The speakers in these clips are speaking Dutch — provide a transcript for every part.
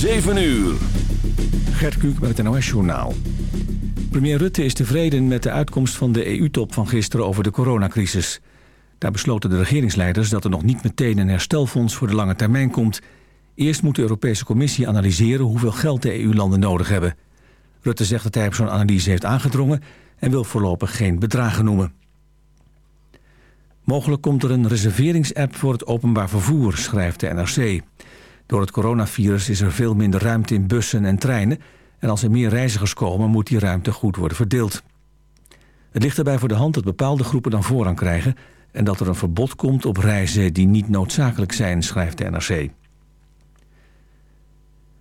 7 uur. Gert Kluk met het NOS-journaal. Premier Rutte is tevreden met de uitkomst van de EU-top van gisteren over de coronacrisis. Daar besloten de regeringsleiders dat er nog niet meteen een herstelfonds voor de lange termijn komt. Eerst moet de Europese Commissie analyseren hoeveel geld de EU-landen nodig hebben. Rutte zegt dat hij op zo'n analyse heeft aangedrongen en wil voorlopig geen bedragen noemen. Mogelijk komt er een reserveringsapp voor het openbaar vervoer, schrijft de NRC. Door het coronavirus is er veel minder ruimte in bussen en treinen... en als er meer reizigers komen moet die ruimte goed worden verdeeld. Het ligt erbij voor de hand dat bepaalde groepen dan voorrang krijgen... en dat er een verbod komt op reizen die niet noodzakelijk zijn, schrijft de NRC. De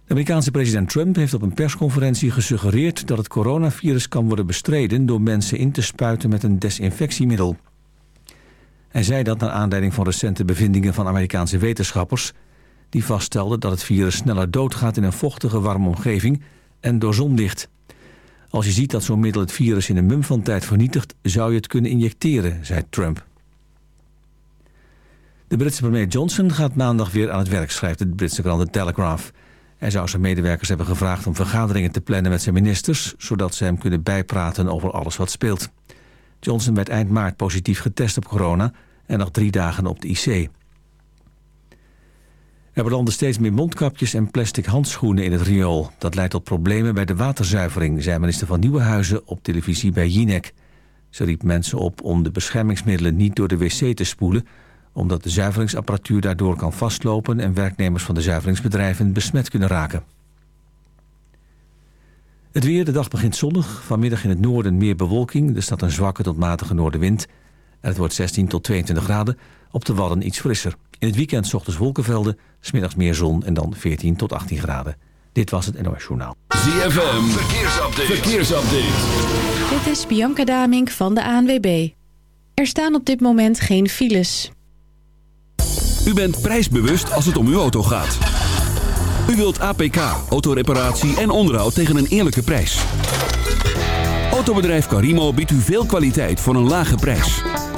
Amerikaanse president Trump heeft op een persconferentie gesuggereerd... dat het coronavirus kan worden bestreden door mensen in te spuiten met een desinfectiemiddel. Hij zei dat naar aanleiding van recente bevindingen van Amerikaanse wetenschappers die vaststelde dat het virus sneller doodgaat in een vochtige, warme omgeving en door zonlicht. Als je ziet dat zo'n middel het virus in een mum van tijd vernietigt... zou je het kunnen injecteren, zei Trump. De Britse premier Johnson gaat maandag weer aan het werk... schrijft de Britse krant The Telegraph. Hij zou zijn medewerkers hebben gevraagd om vergaderingen te plannen met zijn ministers... zodat ze hem kunnen bijpraten over alles wat speelt. Johnson werd eind maart positief getest op corona... en nog drie dagen op de IC. Er belanden steeds meer mondkapjes en plastic handschoenen in het riool. Dat leidt tot problemen bij de waterzuivering, zei minister van Nieuwenhuizen op televisie bij Jinek. Ze riep mensen op om de beschermingsmiddelen niet door de wc te spoelen... omdat de zuiveringsapparatuur daardoor kan vastlopen... en werknemers van de zuiveringsbedrijven besmet kunnen raken. Het weer, de dag begint zonnig. Vanmiddag in het noorden meer bewolking. Er staat een zwakke tot matige noordenwind. En het wordt 16 tot 22 graden. Op de Wadden iets frisser. In het weekend ochtends wolkenvelden, smiddags meer zon en dan 14 tot 18 graden. Dit was het NOS Journaal. ZFM, verkeersupdate. verkeersupdate. Dit is Bianca Damink van de ANWB. Er staan op dit moment geen files. U bent prijsbewust als het om uw auto gaat. U wilt APK, autoreparatie en onderhoud tegen een eerlijke prijs. Autobedrijf Carimo biedt u veel kwaliteit voor een lage prijs.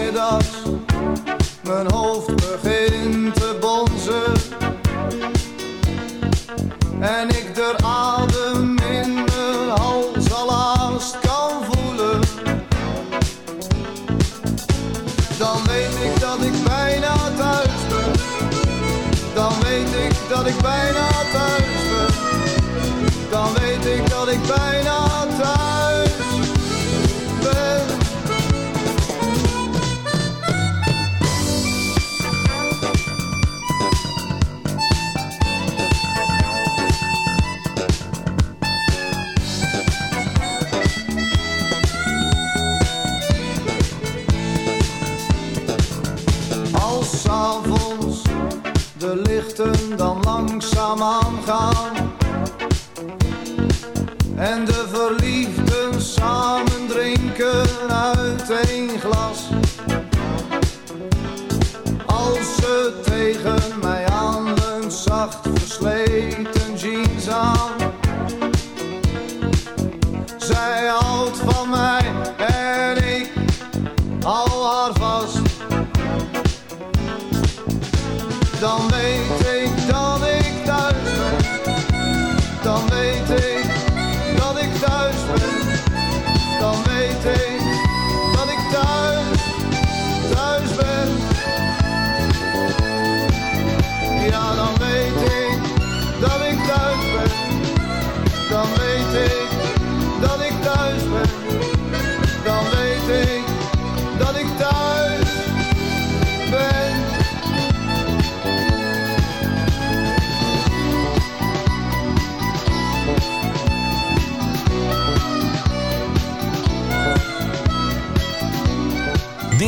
middags. Mijn hoofd begint te bonzen. En ik man kal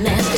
madness.